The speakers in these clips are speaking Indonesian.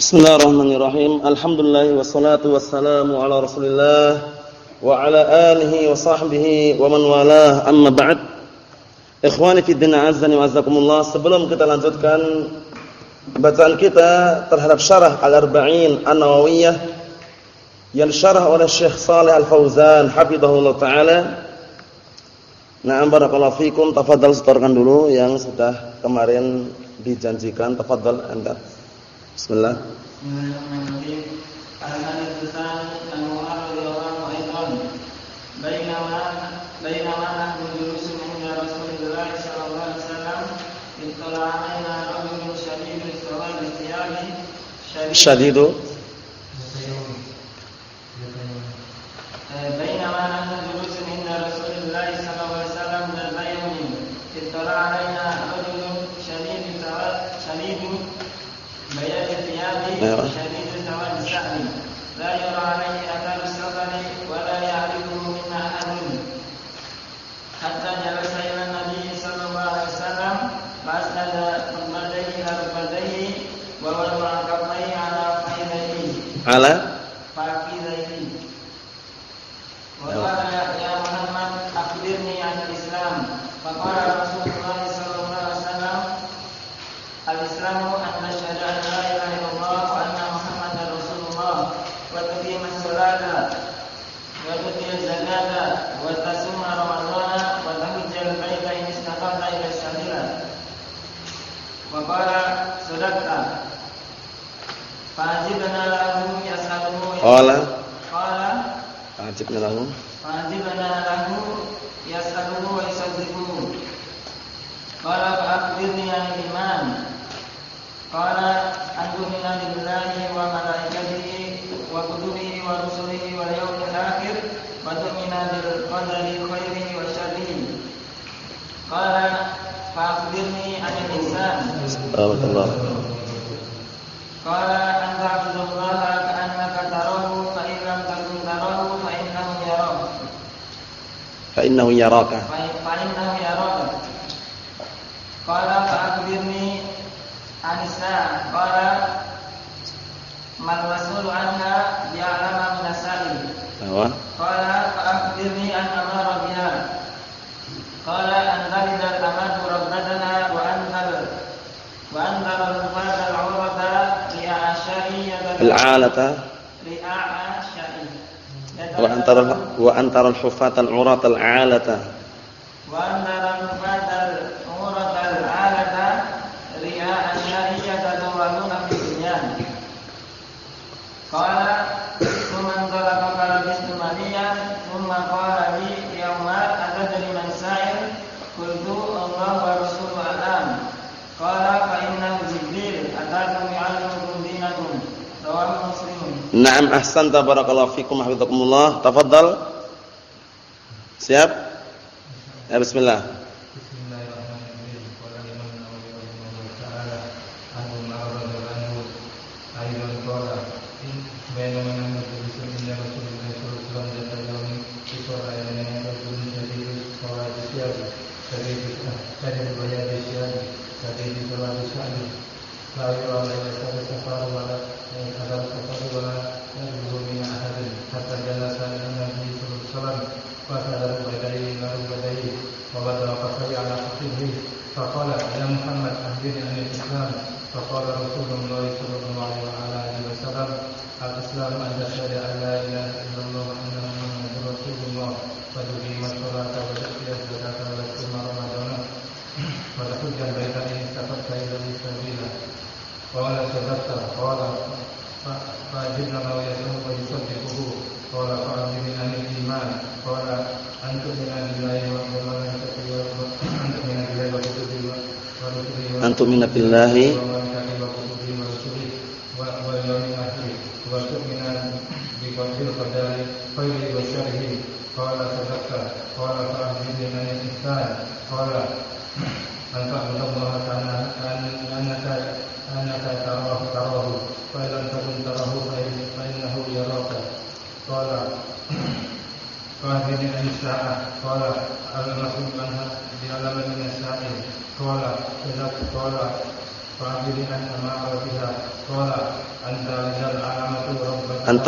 Bismillahirrahmanirrahim. Alhamdulillah wassalatu wassalamu ala Rasulillah wa ala alihi wa sahbihi wa man walah. Amma ba'd. Ikhwani fi din azani wa azakumullah. Sebelum kita lanjutkan bacaan kita terhadap syarah Al-Arba'in An-Nawawiyah yang syarah oleh Syekh Saleh Al-Fauzan hafizahullah taala. Na'am barakallahu fikum. Tafadhal setorkan dulu yang sudah kemarin dijanjikan. Tafadhal anda. Bismillah. Bismillahirrahmanirrahim. Al-hadits tsani an Umar radhiyallahu anhu bainama bainama nahnu julusun inda Rasulillah sallallahu alaihi wasallam ittala alaina rajulun thiyabi shadidu taala. Qala. Qala. Ajib nalahu. yaraka. Fa'innahu yaraka. Qala fa'akbirni anisa. Qala mal mas'ul anha ya'lamu min as-salim. Qala fa'akbirni an amara biha. Qala an dalil al-amadu rabbatana wa anzal wa anzal al-fad al-urata li'a ashari al-alata li'a. Wa antara wa antaral hufatal uratal alata wa antaral hufatal uratal alata ria'an la'iyata tuwanuna fidunyan qala kuman talaka kala bistumaniya summa qala li yawma atadri man sa'il kultu Allah wa rasul alam. Fa inna jibril atakum dinakum. Naam ahsanta barakallahu fikum hafizakumullah siap? Ya bismillah tu'mina billahi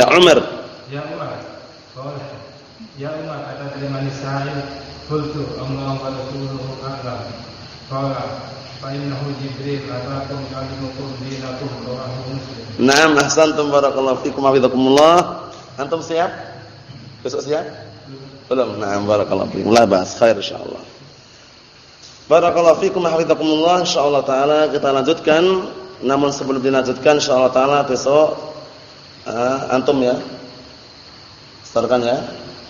Ya Umar. Ya Umar. Ya Umar kata terima nisa'il Kultu, Allah wa rasuluhu Allah. Qala fa'innahu Jibril atakum kalimukum dinakum rawahu Muslim. Naam ahsantum barakallahu fikum hafizakumullah. Antum siap? Besok siap? Belum. Naam barakallahu fikum. La ba'as khair insyaallah. Barakallahu fikum hafizakumullah insyaallah taala kita lanjutkan namun sebelum dilanjutkan insyaallah taala besok ah, antum ya. Starkan ya.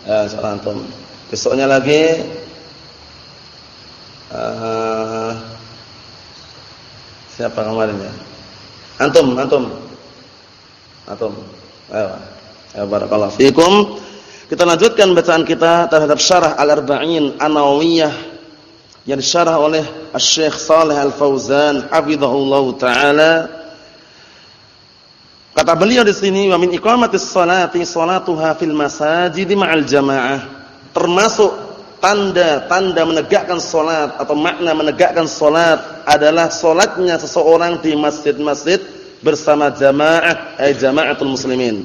Ya, insyaallah antum. Besoknya lagi ah, siapa kemarin ya? Antum, antum. Antum. Ayo. Ya barakallahu fikum. Kita lanjutkan bacaan kita terhadap syarah Al-Arba'in An-Nawawiyah yang disyarah oleh Asy-Syaikh Shalih Al-Fauzan hafizahullah taala. Kata beliau di sini wa min iqamatis salati salatuha fil masajid ma'al jamaah. Termasuk tanda-tanda menegakkan salat atau makna menegakkan salat adalah salatnya seseorang di masjid-masjid bersama jamaah ay jamaatul muslimin.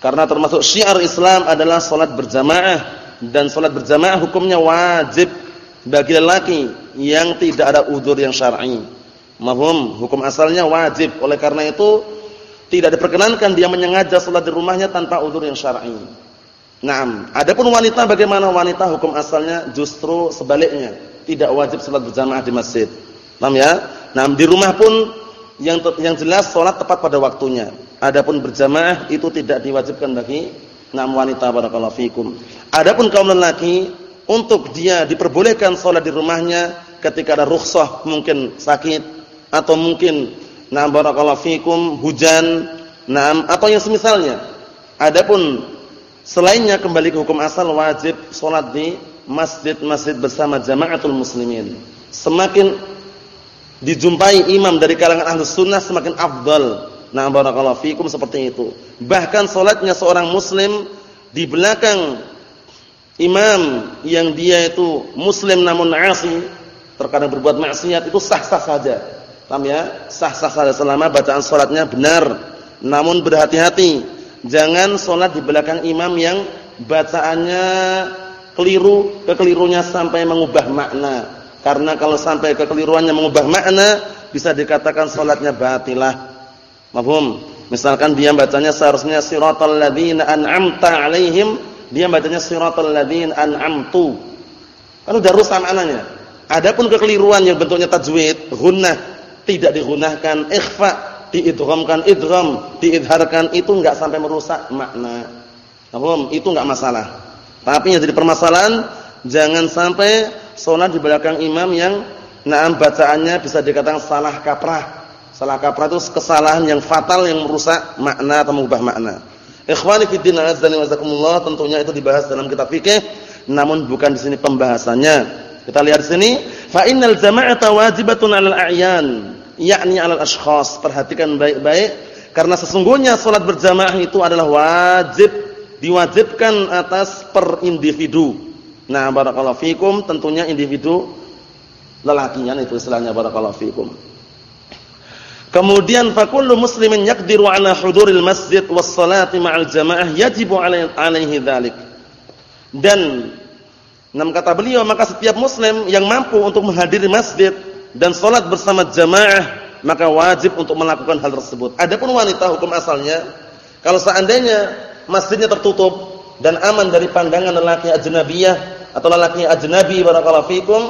Karena termasuk syiar Islam adalah salat berjamaah dan salat berjamaah hukumnya wajib bagi lelaki yang tidak ada udzur yang syar'i. Mahum, hukum asalnya wajib. Oleh karena itu tidak diperkenankan dia menyengaja salat di rumahnya tanpa udzur yang syar'i. Naam, adapun wanita bagaimana wanita hukum asalnya justru sebaliknya, tidak wajib salat berjamaah di masjid. Paham ya? Naam, di rumah pun yang yang jelas salat tepat pada waktunya. Adapun berjamaah itu tidak diwajibkan bagi naam wanita barakallahu fikum. Adapun kaum lelaki untuk dia diperbolehkan salat di rumahnya ketika ada rukhsah mungkin sakit atau mungkin naam barakallahu fikum hujan, naam atau yang semisalnya. Adapun selainnya kembali ke hukum asal wajib salat di masjid-masjid bersama jamaatul muslimin. Semakin dijumpai imam dari kalangan ahlus sunnah semakin afdal. Nah barakallahu fikum seperti itu. Bahkan salatnya seorang muslim di belakang imam yang dia itu muslim namun asi, terkadang berbuat maksiat itu sah-sah saja. Paham ya? Sah-sah saja selama bacaan salatnya benar. Namun berhati-hati, jangan salat di belakang imam yang bacaannya keliru, kekelirunya sampai mengubah makna. Karena kalau sampai kekeliruannya mengubah makna, bisa dikatakan salatnya batilah. Mafhum? Misalkan dia bacanya seharusnya siratal ladzina an'amta 'alaihim, dia bacanya siratal ladzina an'amtu. Kan udah rusak maknanya. Adapun kekeliruan yang bentuknya tajwid, gunnah tidak digunakan, ikhfa diidghamkan idgham, diidharkan itu enggak sampai merusak makna. Mafhum? Itu enggak masalah. Tapi yang jadi permasalahan jangan sampai salat di belakang imam yang naam bacaannya bisa dikatakan salah kaprah. Salah kaprah itu kesalahan yang fatal yang merusak makna atau mengubah makna. Ikhwani fi din azza wa tentunya itu dibahas dalam kitab fikih namun bukan di sini pembahasannya. Kita lihat sini fa innal jama'ata wajibatun 'alal a'yan yakni 'alal ashkhas. Perhatikan baik-baik karena sesungguhnya salat berjamaah itu adalah wajib diwajibkan atas per individu. Nah, barakallahu fikum tentunya individu lelakinya itu istilahnya barakallahu fikum. Kemudian fakullu muslimin yaqdiru ala huduril masjid was salati ma'al jamaah yajibu alaihi dzalik. Dan enam kata beliau maka setiap muslim yang mampu untuk menghadiri masjid dan salat bersama jamaah maka wajib untuk melakukan hal tersebut. Adapun wanita hukum asalnya kalau seandainya masjidnya tertutup dan aman dari pandangan lelaki ajnabiyah atau lelaki ajnabi barakallahu fikum,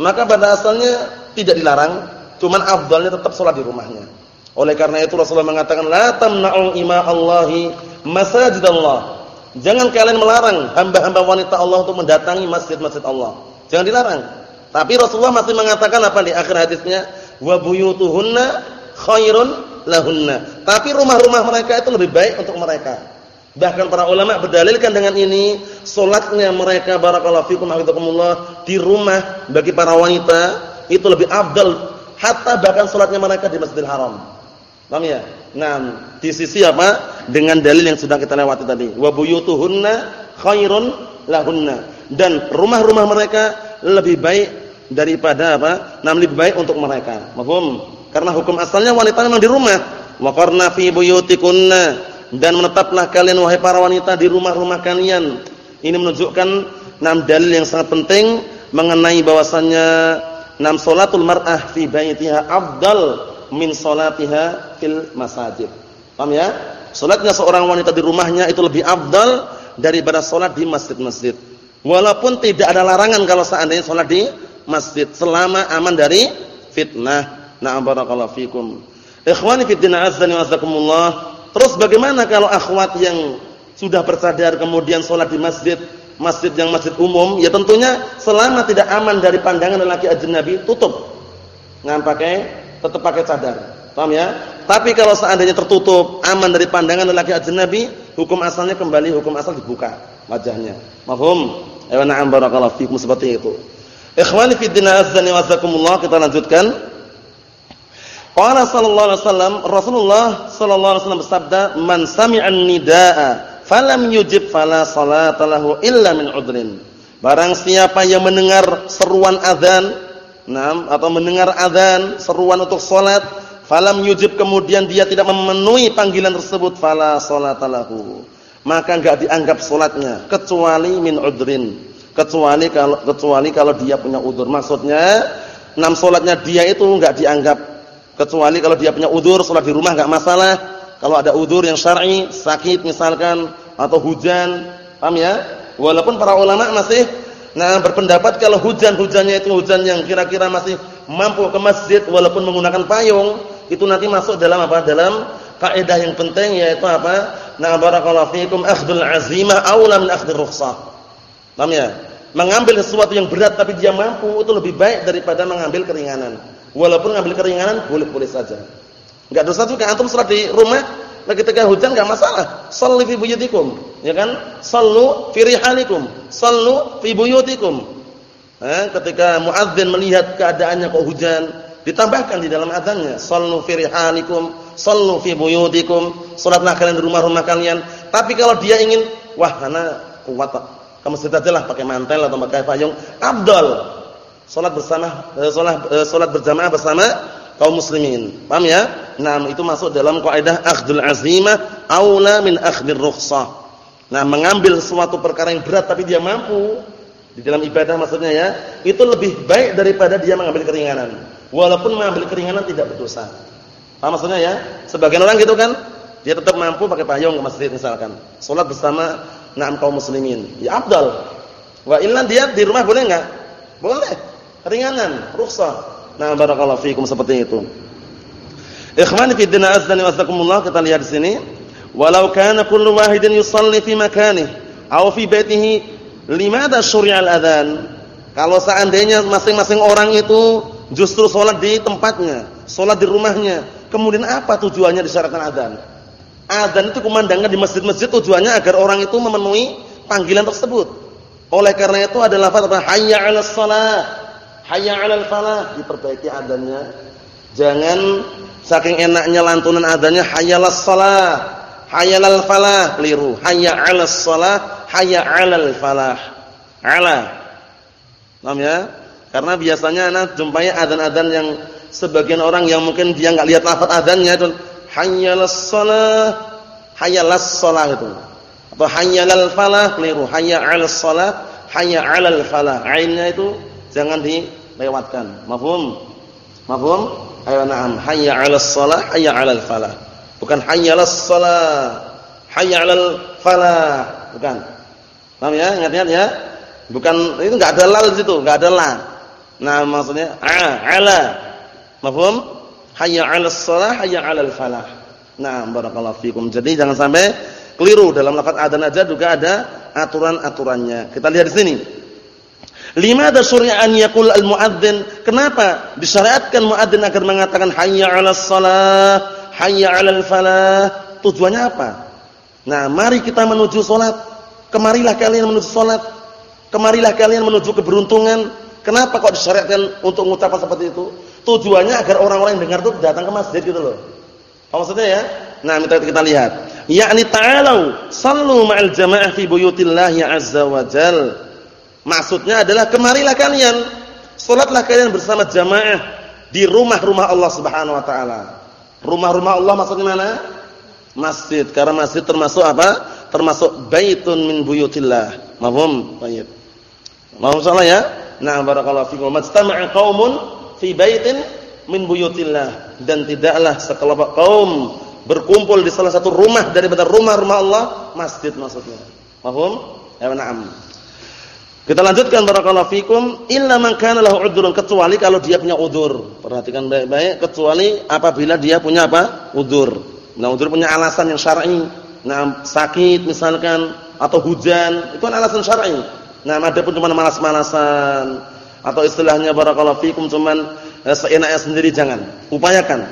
maka pada asalnya tidak dilarang, cuman afdalnya tetap sholat di rumahnya. Oleh karena itu Rasulullah mengatakan la tamna'u ima Allahi masajidallah. Jangan kalian melarang hamba-hamba wanita Allah untuk mendatangi masjid-masjid Allah. Jangan dilarang. Tapi Rasulullah masih mengatakan apa di akhir hadisnya? Wa buyutuhunna khairun lahunna. Tapi rumah-rumah mereka itu lebih baik untuk mereka. Bahkan para ulama berdalilkan dengan ini, salatnya mereka barakallahu fikum hafizakumullah di rumah bagi para wanita itu lebih afdal hatta bahkan salatnya mereka di Masjidil Haram. Paham ya? Nah, di sisi apa? Dengan dalil yang sudah kita lewati tadi. Wa buyutuhunna khairun lahunna. Dan rumah-rumah mereka lebih baik daripada apa? Nah, lebih baik untuk mereka. Paham? Karena hukum asalnya wanita memang di rumah. Wa qarna fi buyutikunna dan menetaplah kalian wahai para wanita di rumah-rumah kalian. Ini menunjukkan enam dalil yang sangat penting mengenai bahwasannya enam salatul mar'ah fi baitiha afdal min salatiha fil masajid. Paham ya? Salatnya seorang wanita di rumahnya itu lebih afdal daripada salat di masjid-masjid. Walaupun tidak ada larangan kalau seandainya salat di masjid selama aman dari fitnah. Na'am barakallahu fikum. Ikhwani fid din azza wa jazakumullah. Terus bagaimana kalau akhwat yang sudah bersadar kemudian sholat di masjid, masjid yang masjid umum, ya tentunya selama tidak aman dari pandangan lelaki ajnabi, tutup. Ngan pakai, tetap pakai cadar. Paham ya? Tapi kalau seandainya tertutup, aman dari pandangan lelaki ajnabi, hukum asalnya kembali hukum asal dibuka wajahnya. Mahum? Ayo na'am barakallahu fikum seperti itu. Ikhwani fi din azza wa jazakumullah, kita lanjutkan. Qala sallallahu alaihi wasallam, Rasulullah sallallahu alaihi wasallam bersabda, "Man sami'an nidaa falam yujib fala salata lahu illa min udrin." Barang siapa yang mendengar seruan azan, nam atau mendengar azan, seruan untuk salat, falam yujib kemudian dia tidak memenuhi panggilan tersebut, fala salata lahu. Maka enggak dianggap salatnya kecuali min udrin. Kecuali kalau kecuali kalau dia punya udur. Maksudnya, enam salatnya dia itu enggak dianggap Kecuali kalau dia punya udur salat di rumah enggak masalah. Kalau ada udur yang syar'i, sakit misalkan atau hujan, paham ya? Walaupun para ulama masih nah berpendapat kalau hujan-hujannya itu hujan yang kira-kira masih mampu ke masjid walaupun menggunakan payung, itu nanti masuk dalam apa? Dalam kaidah yang penting yaitu apa? Nah barakallahu fikum akhdul azimah aula min akhdhir rukhsah. Paham ya? Mengambil sesuatu yang berat tapi dia mampu itu lebih baik daripada mengambil keringanan. Walaupun ngambil keringanan boleh-boleh saja. Enggak dosa juga antum salat di rumah ketika hujan enggak masalah. Shalli fi buyutikum, ya kan? Sallu fi rihalikum, sallu fi buyutikum. Eh, ketika muadzin melihat keadaannya kok hujan, ditambahkan di dalam adzannya, sallu fi rihalikum, sallu fi buyutikum. Salatlah kalian di rumah-rumah kalian. Tapi kalau dia ingin, wah karena kuat ke masjid aja lah pakai mantel atau pakai payung, abdal Salat bersama eh, salat eh, salat berjamaah bersama kaum muslimin. Paham ya? Nah, itu masuk dalam kaidah akhdul azimah aula min akhdhir rukhsah. Nah, mengambil suatu perkara yang berat tapi dia mampu di dalam ibadah maksudnya ya, itu lebih baik daripada dia mengambil keringanan. Walaupun mengambil keringanan tidak berdosa. Paham maksudnya ya? Sebagian orang gitu kan, dia tetap mampu pakai payung ke masjid misalkan. Salat bersama enam kaum muslimin. Ya afdal. Wa illa dia di rumah boleh enggak? Boleh ringanan, rukhsah. Nah, barakallahu fikum seperti itu. Ikhwani fi din azdani wasakumullah kita lihat di sini. Walau kana kullu wahidin yusalli fi makanihi aw fi baitihi limada syuri'al adzan? Kalau seandainya masing-masing orang itu justru sholat di tempatnya, sholat di rumahnya, kemudian apa tujuannya disyaratkan adzan? Adzan itu kumandangkan di masjid-masjid tujuannya agar orang itu memenuhi panggilan tersebut. Oleh karena itu ada lafaz apa? Hayya 'alas shalah hayya 'alal falah. Diperbaiki adanya. Jangan saking enaknya lantunan adanya hayyalas shalah hayyalal falah. Keliru. Hayya 'alas shalah hayya 'alal falah. Ala. Paham ya? Karena biasanya anak jumpai adzan-adzan yang sebagian orang yang mungkin dia enggak lihat lafaz adzannya itu hayyalas shalah hayyalas shalah itu. Atau hayyalal falah. Keliru. Hayya 'alas shalah hayya 'alal falah. Ainnya itu jangan di lewatkan. Mafhum? Mafhum? Ayo na'am. Hayya 'alas shalah, hayya 'alal falah. Bukan hayya 'alas shalah, hayya 'alal falah. Bukan. Paham ya? Ingat-ingat ya? Bukan itu enggak ada lal di situ, enggak ada la. Nah, maksudnya a, ala. Mafhum? hayya 'alas shalah, hayya 'alal falah. Nah, barakallahu fikum. Jadi jangan sampai keliru dalam lafaz adzan aja juga ada aturan-aturannya. Kita lihat di sini. Lima ada an yakul al muadzin. Kenapa disyariatkan muadzin agar mengatakan hayya 'alas shalah, hayya 'alal falah? Tujuannya apa? Nah, mari kita menuju salat. Kemarilah kalian menuju salat. Kemarilah kalian menuju keberuntungan. Kenapa kok disyariatkan untuk mengucapkan seperti itu? Tujuannya agar orang-orang yang dengar itu datang ke masjid gitu loh. Apa maksudnya ya? Nah, kita kita lihat. Yakni ta'alu sallu ma'al jamaah fi buyutillah ya azza wa jal. Maksudnya adalah kemarilah kalian salatlah kalian bersama jamaah di rumah-rumah Allah Subhanahu wa taala. Rumah-rumah Allah maksudnya mana? Masjid. Karena masjid termasuk apa? Termasuk baitun min buyutillah. Mahum? Baik. Mahum salah ya? Nah, barakallahu fikum. Majtama'a qaumun fi baitin min buyutillah dan tidaklah sekelompok kaum berkumpul di salah satu rumah daripada rumah-rumah Allah, masjid maksudnya. Paham? Ya na'am. Kita lanjutkan barakallahu fikum, illa man kana lahu udhrun kecuali kalau dia punya udzur. Perhatikan baik-baik kecuali apabila dia punya apa? Udzur. Nah, udzur punya alasan yang syar'i. Nah, sakit misalkan atau hujan, itu kan alasan syar'i. Nah, adapun cuma malas-malasan atau istilahnya barakallahu fikum cuman Eh, seenaknya sendiri jangan. Upayakan.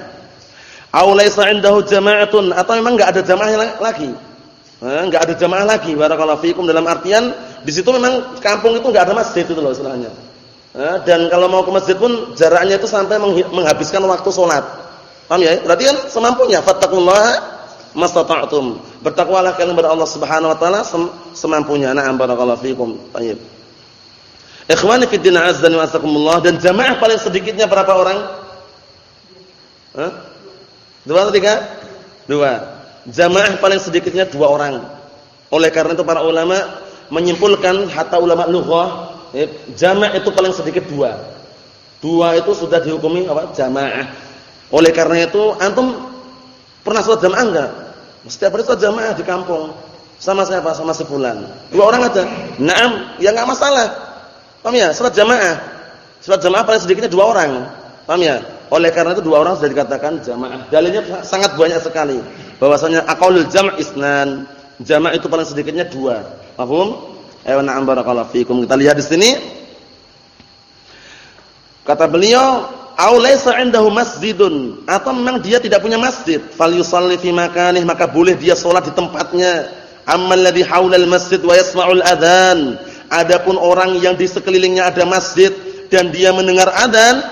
Aw laisa indahu jama'atun atau memang enggak ada jamaah lagi. Enggak eh, ada jamaah lagi barakallahu fikum dalam artian di situ memang kampung itu enggak ada masjid itu loh istilahnya. Eh, dan kalau mau ke masjid pun jaraknya itu sampai menghabiskan waktu sholat. Paham ya? Berarti kan semampunya fattaqullaha mastata'tum. Bertakwalah kalian kepada Allah Subhanahu wa taala semampunya. Na'am barakallahu fikum. Baik. Ikhwani fi din azza wa azakumullah dan jamaah paling sedikitnya berapa orang? Dua atau tiga? Dua. Jamaah paling sedikitnya dua orang. Oleh karena itu para ulama menyimpulkan hatta ulama lughah, eh, jamaah itu paling sedikit dua. Dua itu sudah dihukumi apa? Jamaah. Oleh karena itu antum pernah sholat jamaah enggak? Setiap hari sholat jamaah di kampung. Sama siapa? Sama sebulan. Dua orang aja. Naam, ya enggak masalah. Paham ya? Salat jamaah. Salat jamaah paling sedikitnya dua orang. Paham ya? Oleh karena itu dua orang sudah dikatakan jamaah. Dalilnya sangat banyak sekali. Bahwasanya aqaulul jam' isnan. Jamaah itu paling sedikitnya dua. Paham? Ayo na'am barakallahu fikum. Kita lihat di sini. Kata beliau, "Au laisa 'indahu masjidun." Atau memang dia tidak punya masjid, falyusalli fi makanih, maka boleh dia salat di tempatnya. Ammal ladzi haulal masjid wa yasma'ul adzan Adapun orang yang di sekelilingnya ada masjid dan dia mendengar adzan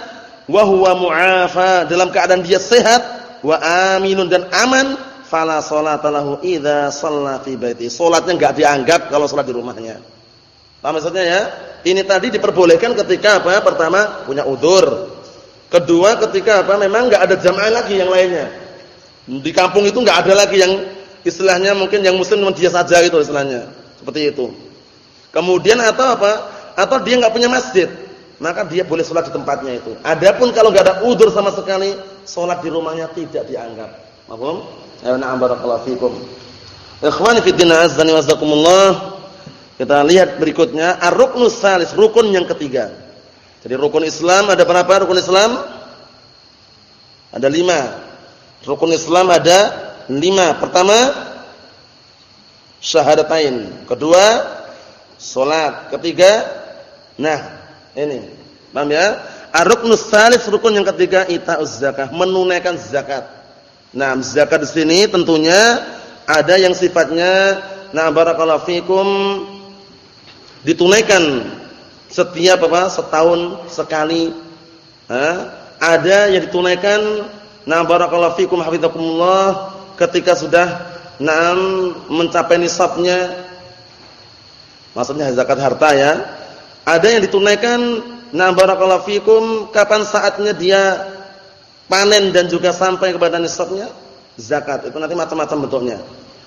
wa huwa mu'afa dalam keadaan dia sehat wa aminun dan aman fala salata lahu idza shalla fi baiti. Salatnya enggak dianggap kalau salat di rumahnya. Paham maksudnya ya? Ini tadi diperbolehkan ketika apa? Pertama punya udzur. Kedua ketika apa? Memang enggak ada jamaah lagi yang lainnya. Di kampung itu enggak ada lagi yang istilahnya mungkin yang muslim cuma dia saja gitu istilahnya. Seperti itu. Kemudian atau apa? Atau dia nggak punya masjid, maka dia boleh sholat di tempatnya itu. Adapun kalau nggak ada udur sama sekali, sholat di rumahnya tidak dianggap. Paham? Ya na'am barakallahu fikum. Ikhwani fi din. Kita lihat berikutnya ar-ruknus salis, rukun yang ketiga. Jadi rukun Islam ada berapa rukun Islam? Ada lima. Rukun Islam ada lima. Pertama syahadatain. Kedua Salat. Ketiga, nah, ini. Paham ya? Ar-ruknus salis rukun yang ketiga ita'uz zakah, menunaikan zakat. Nah, zakat di sini tentunya ada yang sifatnya nah barakallahu fikum ditunaikan setiap apa? setahun sekali. Ada yang ditunaikan nah barakallahu fikum hafizakumullah ketika sudah nah mencapai nisabnya Maksudnya zakat harta ya. Ada yang ditunaikan nah barakallahu fikum kapan saatnya dia panen dan juga sampai kepada nisabnya zakat. Itu nanti macam-macam bentuknya.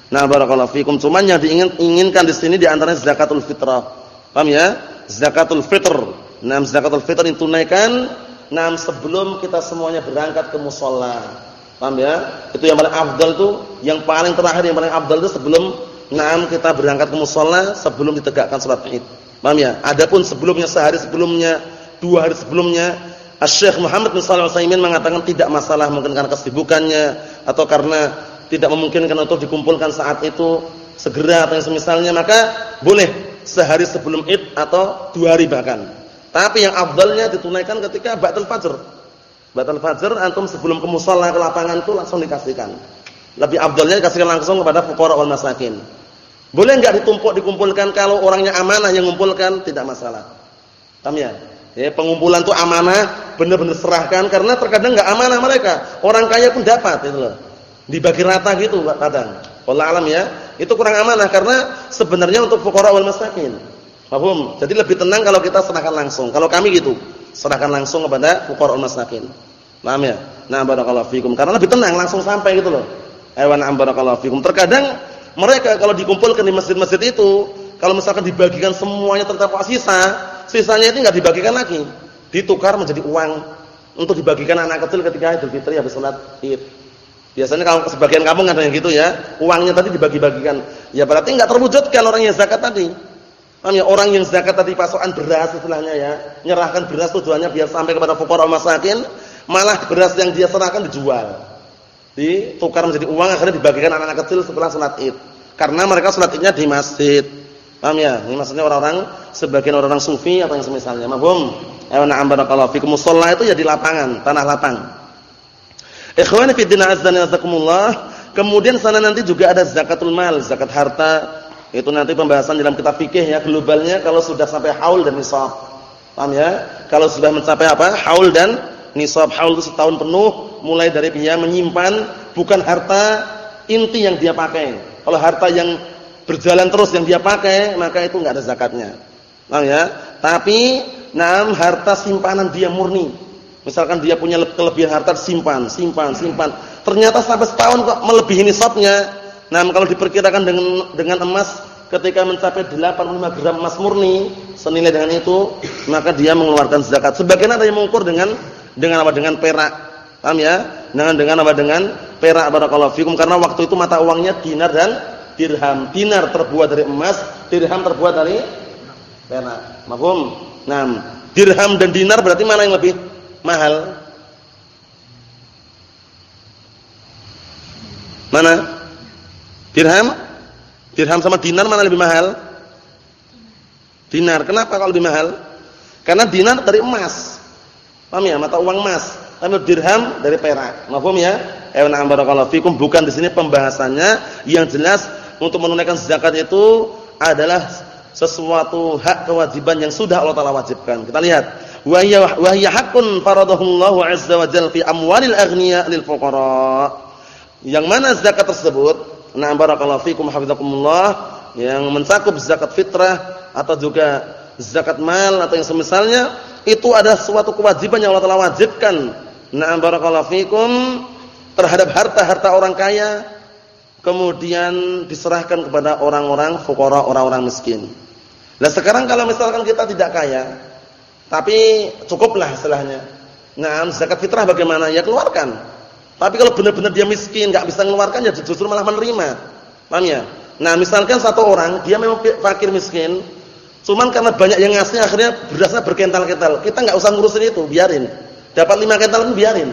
Nah barakallahu fikum cuman yang diinginkan di sini di antaranya zakatul fitrah. Paham ya? Zakatul fitr. Nah zakatul fitr ditunaikan nah sebelum kita semuanya berangkat ke musalla. Paham ya? Itu yang paling afdal tuh, yang paling terakhir yang paling afdal itu sebelum Naam kita berangkat ke musala sebelum ditegakkan salat Id. Paham ya? Adapun sebelumnya sehari sebelumnya, dua hari sebelumnya, Syekh Muhammad bin Shalih Al-Utsaimin mengatakan tidak masalah mungkin karena kesibukannya atau karena tidak memungkinkan untuk dikumpulkan saat itu segera atau yang semisalnya maka boleh sehari sebelum Id atau dua hari bahkan. Tapi yang afdalnya ditunaikan ketika ba'dal fajr. Ba'dal fajr antum sebelum ke musala ke lapangan itu langsung dikasihkan. Lebih afdalnya dikasihkan langsung kepada fuqara wal masakin. Boleh enggak ditumpuk dikumpulkan kalau orangnya amanah yang mengumpulkan tidak masalah. Paham ya? Ya, pengumpulan itu amanah, benar-benar serahkan karena terkadang enggak amanah mereka. Orang kaya pun dapat itu loh. Dibagi rata gitu kadang. Allah alam ya. Itu kurang amanah karena sebenarnya untuk fuqara wal masakin. Paham? Jadi lebih tenang kalau kita serahkan langsung. Kalau kami gitu, serahkan langsung kepada fuqara wal masakin. Paham ya? Nah, barakallahu fikum. Karena lebih tenang langsung sampai gitu loh. Na'am barakallahu fikum. Terkadang mereka kalau dikumpulkan di masjid-masjid itu, kalau misalkan dibagikan semuanya tetap sisa, sisanya itu enggak dibagikan lagi, ditukar menjadi uang untuk dibagikan anak kecil ketika Idul Fitri habis salat Id. Biasanya kalau sebagian kampung ada yang gitu ya, uangnya tadi dibagi-bagikan. Ya berarti enggak terwujudkan orang yang zakat tadi. Ya? Orang yang zakat tadi pasokan beras istilahnya ya, nyerahkan beras tujuannya biar sampai kepada fuqara masakin, malah beras yang dia serahkan dijual. Ditukar menjadi uang akhirnya dibagikan anak-anak kecil setelah salat Id. Karena mereka salat di masjid. Paham ya? Ini maksudnya orang-orang sebagian orang-orang sufi atau yang semisalnya. Mahum. Ayo na'am barakallahu fikum. Musalla itu ya di lapangan, tanah lapang. Ikhwani fi din azza wa Kemudian sana nanti juga ada zakatul mal, zakat harta. Itu nanti pembahasan dalam kitab fikih ya globalnya kalau sudah sampai haul dan nisab. Paham ya? Kalau sudah mencapai apa? Haul dan nisab. Haul itu setahun penuh mulai dari dia menyimpan bukan harta inti yang dia pakai. Kalau harta yang berjalan terus yang dia pakai, maka itu enggak ada zakatnya. Paham ya? Tapi nam harta simpanan dia murni. Misalkan dia punya kelebihan harta simpan, simpan, simpan. Ternyata sampai setahun kok melebihi nisabnya. Nah, kalau diperkirakan dengan dengan emas ketika mencapai 85 gram emas murni senilai dengan itu, maka dia mengeluarkan zakat. Sebagian ada yang mengukur dengan dengan apa? Dengan perak. Paham ya? Dengan dengan apa? Dengan perak barakallahu fikum karena waktu itu mata uangnya dinar dan dirham. Dinar terbuat dari emas, dirham terbuat dari perak. Mahfum? Nah, dirham dan dinar berarti mana yang lebih mahal? Mana? Dirham? Dirham sama dinar mana lebih mahal? Dinar. Kenapa kalau lebih mahal? Karena dinar dari emas. Paham ya? Mata uang emas. Tapi dirham dari perak. Mahfum ya? Na'am barakallahu fikum. Bukan di sini pembahasannya yang jelas untuk menunaikan zakat itu adalah sesuatu hak kewajiban yang sudah Allah taala wajibkan. Kita lihat, wa hiya wa azza wa jalla fi amwalil aghniya lil fuqara. Yang mana zakat tersebut? Nah, barakallahu fikum hafizakumullah yang mencakup zakat fitrah atau juga zakat mal atau yang semisalnya itu ada suatu kewajiban yang Allah telah wajibkan. Nah, barakallahu fikum terhadap harta-harta orang kaya kemudian diserahkan kepada orang-orang fuqara, orang-orang miskin. Nah, sekarang kalau misalkan kita tidak kaya, tapi cukuplah istilahnya. Nah, zakat fitrah bagaimana? Ya keluarkan. Tapi kalau benar-benar dia miskin, enggak bisa mengeluarkan ya justru malah menerima. Paham ya? Nah, misalkan satu orang dia memang fakir miskin, cuman karena banyak yang ngasih akhirnya berasnya berkental-kental. Kita enggak usah ngurusin itu, biarin. Dapat lima kental pun biarin.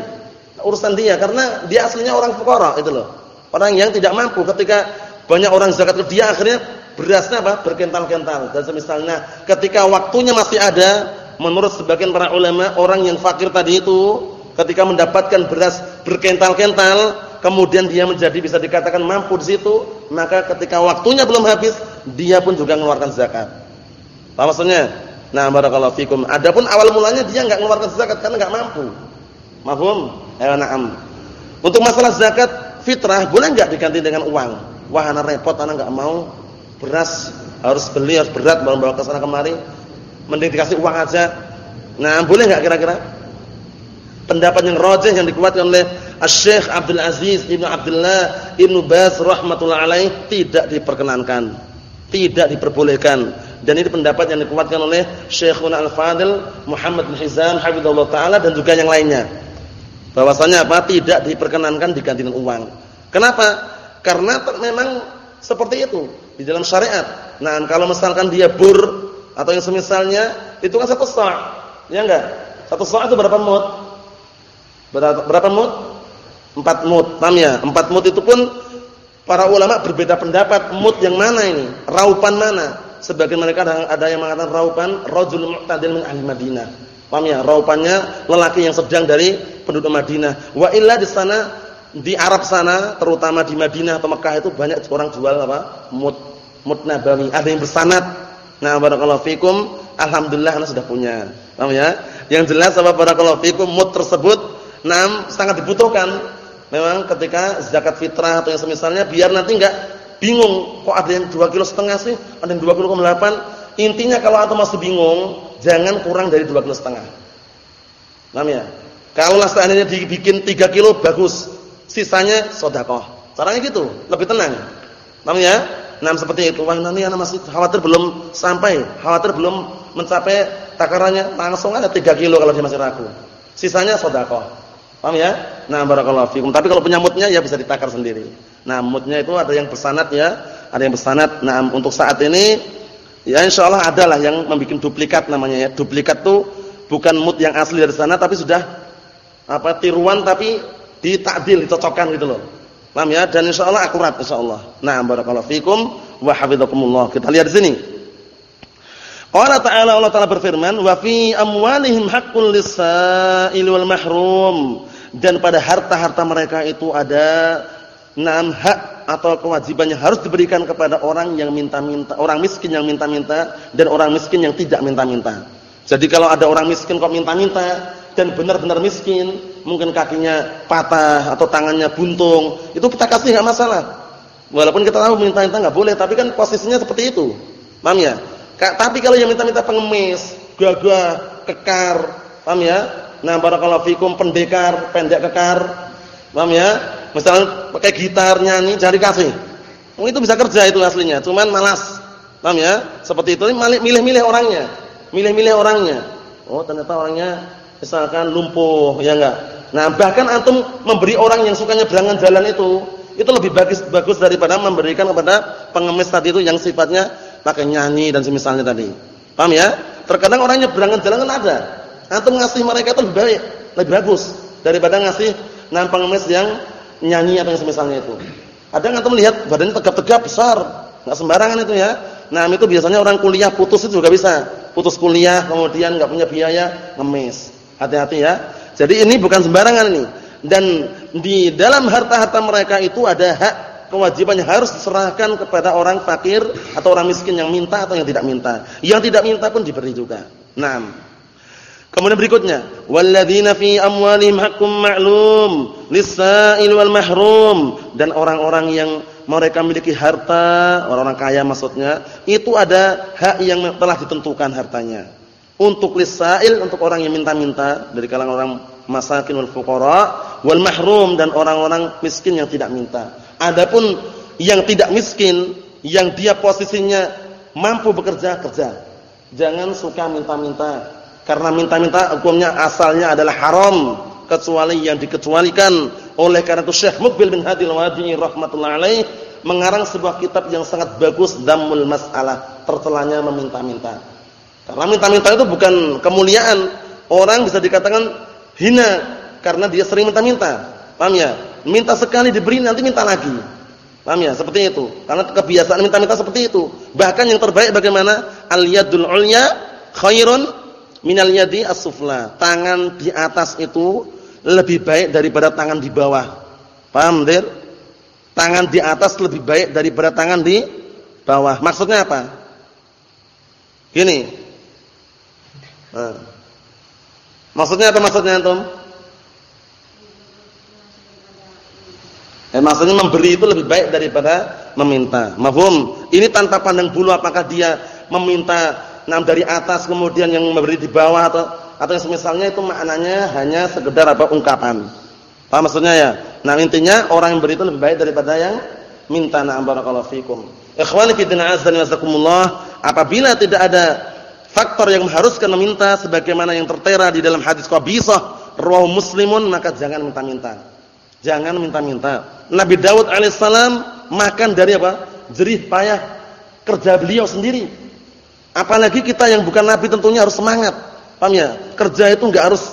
Urusan dia karena dia aslinya orang fuqara itu loh. Orang yang tidak mampu ketika banyak orang zakat ke dia akhirnya berasnya apa? berkental-kental. Dan semisalnya ketika waktunya masih ada, menurut sebagian para ulama, orang yang fakir tadi itu ketika mendapatkan beras berkental-kental, kemudian dia menjadi bisa dikatakan mampu di situ, maka ketika waktunya belum habis, dia pun juga mengeluarkan zakat. Apa maksudnya? Nah, barakallahu fikum. Adapun awal mulanya dia enggak mengeluarkan zakat karena enggak mampu. Mahfum? Ya, na'am. Untuk masalah zakat fitrah boleh enggak diganti dengan uang? Wah, anak repot, anak enggak mau beras, harus beli, harus berat bawa-bawa ke sana kemari. Mending dikasih uang aja. Nah, boleh enggak kira-kira? Pendapat yang rajih yang dikuatkan oleh Asy-Syaikh Abdul Aziz Ibnu Abdullah Ibnu Baz rahimatullah alaih tidak diperkenankan. Tidak diperbolehkan. Dan ini pendapat yang dikuatkan oleh Syekhuna Al-Fadil Muhammad bin Hizam hafizallahu taala dan juga yang lainnya bahwasanya apa tidak diperkenankan diganti dengan uang. Kenapa? Karena memang seperti itu di dalam syariat. Nah, kalau misalkan dia bur atau yang semisalnya itu kan satu sa', ya enggak? Satu sa' itu berapa mut? Berapa, berapa mut? Empat mut. Paham ya? Empat mut itu pun para ulama berbeda pendapat mut yang mana ini? Raupan mana? Sebagian mereka ada, ada yang mengatakan raupan rajul mu'tadil min ahli Madinah. Paham ya? Raupannya lelaki yang sedang dari penduduk Madinah. Wa illa di sana di Arab sana, terutama di Madinah atau Mekah itu banyak orang jual apa? Mut mut nabawi. Ada yang bersanad. Nah, barakallahu fikum. Alhamdulillah Anda sudah punya. Paham ya? Yang jelas apa barakallahu fikum mut tersebut nam sangat dibutuhkan. Memang ketika zakat fitrah atau yang semisalnya biar nanti enggak bingung kok ada yang 2 kilo setengah sih, ada yang 2 kilo 8. Intinya kalau atau masih bingung, jangan kurang dari 2 kilo setengah. Paham ya? Kalau seandainya dibikin 3 kilo bagus, sisanya sedekah. Caranya gitu, lebih tenang. Paham ya? Nah, seperti itu. Wah, nanti anak masih khawatir belum sampai, khawatir belum mencapai takarannya, langsung ada 3 kilo kalau dia masih ragu. Sisanya sedekah. Paham ya? Nah, barakallahu fikum. Tapi kalau punya mutnya ya bisa ditakar sendiri. Nah, mutnya itu ada yang bersanad ya, ada yang bersanad. Nah, untuk saat ini ya insyaallah adalah yang membuat duplikat namanya ya. Duplikat tuh bukan mut yang asli dari sana tapi sudah apa tiruan tapi ditakdil, dicocokkan gitu loh. Paham ya? Dan insyaallah akurat insyaallah. Nah, barakallahu fikum wa hafizakumullah. Kita lihat di sini. Allah Ta'ala Allah Ta'ala berfirman, "Wa fi amwalihim haqqul lis-sa'il wal mahrum." Dan pada harta-harta mereka itu ada enam hak atau kewajiban yang harus diberikan kepada orang yang minta-minta, orang miskin yang minta-minta dan orang miskin yang tidak minta-minta. Jadi kalau ada orang miskin kok minta-minta dan benar-benar miskin, mungkin kakinya patah atau tangannya buntung, itu kita kasih enggak masalah. Walaupun kita tahu minta-minta enggak boleh, tapi kan posisinya seperti itu. Paham ya? Tapi kalau yang minta-minta pengemis, gagah, kekar, paham ya? Nah, barakallahu fikum pendekar, pendek kekar. Paham ya? Misalnya pakai gitar nyanyi cari kasih. Oh, itu bisa kerja itu aslinya, cuman malas. Paham ya? Seperti itu milih-milih orangnya. Milih-milih orangnya. Oh, ternyata orangnya misalkan lumpuh, ya enggak? Nah, bahkan antum memberi orang yang sukanya berangan jalan itu, itu lebih bagus bagus daripada memberikan kepada pengemis tadi itu yang sifatnya pakai nyanyi dan semisalnya tadi. Paham ya? Terkadang orangnya berangan jalan kan ada. Antum ngasih mereka itu lebih baik, lebih bagus daripada ngasih nan pengemis yang nyanyi atau yang semisalnya itu. Ada antum lihat badannya tegap-tegap besar, enggak sembarangan itu ya. Nah, itu biasanya orang kuliah putus itu juga bisa. Putus kuliah kemudian enggak punya biaya, ngemis. Hati-hati ya. Jadi ini bukan sembarangan ini. Dan di dalam harta-harta mereka itu ada hak kewajiban yang harus diserahkan kepada orang fakir atau orang miskin yang minta atau yang tidak minta. Yang tidak minta pun diberi juga. Naam. Kemudian berikutnya, walladzina fi amwalihim haqqum ma'lum lis-sa'il wal mahrum dan orang-orang yang mereka memiliki harta, orang-orang kaya maksudnya, itu ada hak yang telah ditentukan hartanya. Untuk lis-sa'il untuk orang yang minta-minta dari kalangan orang masakin wal fuqara wal mahrum dan orang-orang miskin yang tidak minta. Adapun yang tidak miskin, yang dia posisinya mampu bekerja, kerja. Jangan suka minta-minta karena minta-minta hukumnya asalnya adalah haram kecuali yang dikecualikan. Oleh karena itu Syekh Mukbil bin Hadil Wadi rahmatullah alaih mengarang sebuah kitab yang sangat bagus Damul Mas'alah, tercelanya meminta-minta. Karena minta-minta itu bukan kemuliaan. Orang bisa dikatakan hina karena dia sering minta-minta. Paham ya? Minta sekali diberi nanti minta lagi. Paham ya? Seperti itu. Karena kebiasaan minta-minta seperti itu. Bahkan yang terbaik bagaimana? Al-yadul ulya khairun minal yadi as-sufla. Tangan di atas itu lebih baik daripada tangan di bawah. Paham, Dir? Tangan di atas lebih baik daripada tangan di bawah. Maksudnya apa? Gini. Maksudnya apa maksudnya antum? Eh, maksudnya memberi itu lebih baik daripada meminta. Mafhum? Ini tanpa pandang bulu apakah dia meminta nah dari atas kemudian yang memberi di bawah atau atau yang semisalnya itu maknanya hanya sekedar apa ungkapan. Paham maksudnya ya? Nah intinya orang yang beri itu lebih baik daripada yang minta na'am barakallahu fikum. Ikhwani fi din azza wa apabila tidak ada faktor yang mengharuskan meminta sebagaimana yang tertera di dalam hadis qabisah rawahu muslimun maka jangan minta-minta. Jangan minta-minta. Nabi Daud alaihissalam makan dari apa? Jerih payah kerja beliau sendiri Apalagi kita yang bukan nabi tentunya harus semangat. Paham ya? Kerja itu enggak harus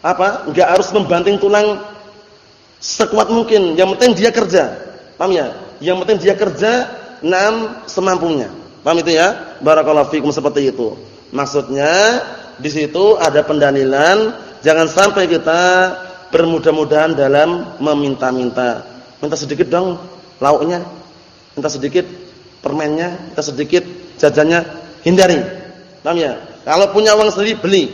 apa? Enggak harus membanting tulang sekuat mungkin. Yang penting dia kerja. Paham ya? Yang penting dia kerja enam semampunya. Paham itu ya? Barakallahu fikum seperti itu. Maksudnya di situ ada pendalilan jangan sampai kita bermudah-mudahan dalam meminta-minta. Minta sedikit dong lauknya. Minta sedikit permennya, minta sedikit jajannya, hindari. Paham ya? Kalau punya uang sendiri beli.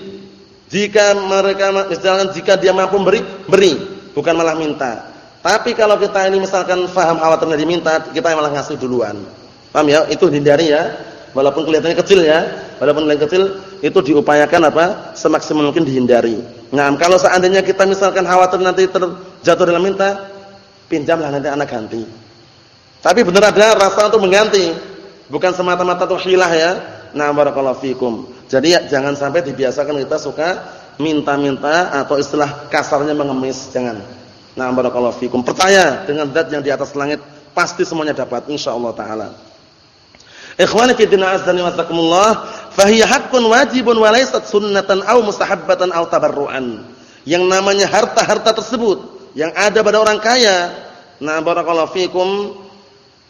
Jika mereka misalkan jika dia mampu beri, beri, bukan malah minta. Tapi kalau kita ini misalkan faham khawatirnya diminta, kita malah ngasih duluan. Paham ya? Itu hindari ya. Walaupun kelihatannya kecil ya, walaupun kelihatannya kecil, itu diupayakan apa? Semaksimal mungkin dihindari. Nah, kalau seandainya kita misalkan khawatir nanti terjatuh dalam minta, pinjamlah nanti anak ganti. Tapi benar ada rasa untuk mengganti, bukan semata-mata tuh hilah ya. Nah, barakallahu fikum. Jadi ya, jangan sampai dibiasakan kita suka minta-minta atau istilah kasarnya mengemis, jangan. Nah, barakallahu fikum. Percaya dengan zat yang di atas langit pasti semuanya dapat insyaallah taala. Ikhwani fi din azza wa jazakumullah, fa hiya haqqun wajibun wa laysat sunnatan aw mustahabbatan aw tabarruan. Yang namanya harta-harta tersebut yang ada pada orang kaya, nah barakallahu fikum,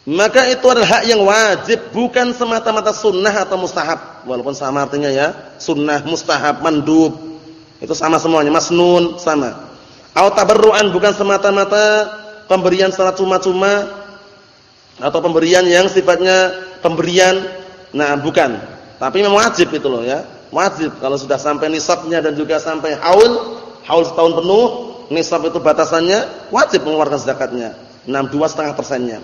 maka itu adalah hak yang wajib, bukan semata-mata sunnah atau mustahab. Walaupun sama artinya ya, sunnah, mustahab, mandub. Itu sama semuanya, masnun sama. Au tabarruan bukan semata-mata pemberian secara cuma-cuma atau pemberian yang sifatnya pemberian nah bukan. Tapi memang wajib itu loh ya. Wajib kalau sudah sampai nisabnya dan juga sampai haul, haul setahun penuh, nisab itu batasannya, wajib mengeluarkan zakatnya. 62,5 persennya.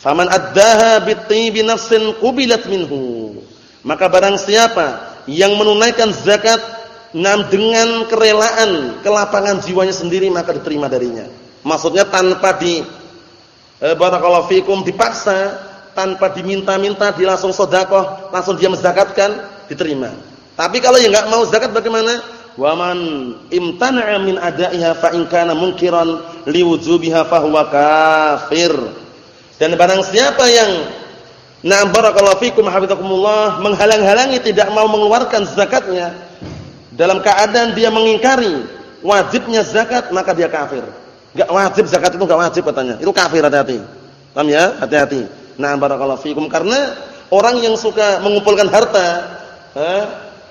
Faman addaha bi nafsin qubilat minhu. Maka barang siapa yang menunaikan zakat Nam dengan kerelaan, kelapangan jiwanya sendiri maka diterima darinya. Maksudnya tanpa di eh, barakallahu fikum dipaksa, tanpa diminta-minta, dia langsung sedekah, langsung dia menzakatkan, diterima. Tapi kalau yang enggak mau zakat bagaimana? Wa man imtana'a min ada'iha fa in kana munkiran liwujubiha fa huwa kafir. Dan barang siapa yang Na'am barakallahu fikum hafizakumullah menghalang-halangi tidak mau mengeluarkan zakatnya dalam keadaan dia mengingkari wajibnya zakat maka dia kafir. Enggak wajib zakat itu enggak wajib katanya. Itu kafir hati-hati. Paham ya? Hati-hati. Nah, barakallahu fikum karena orang yang suka mengumpulkan harta, eh,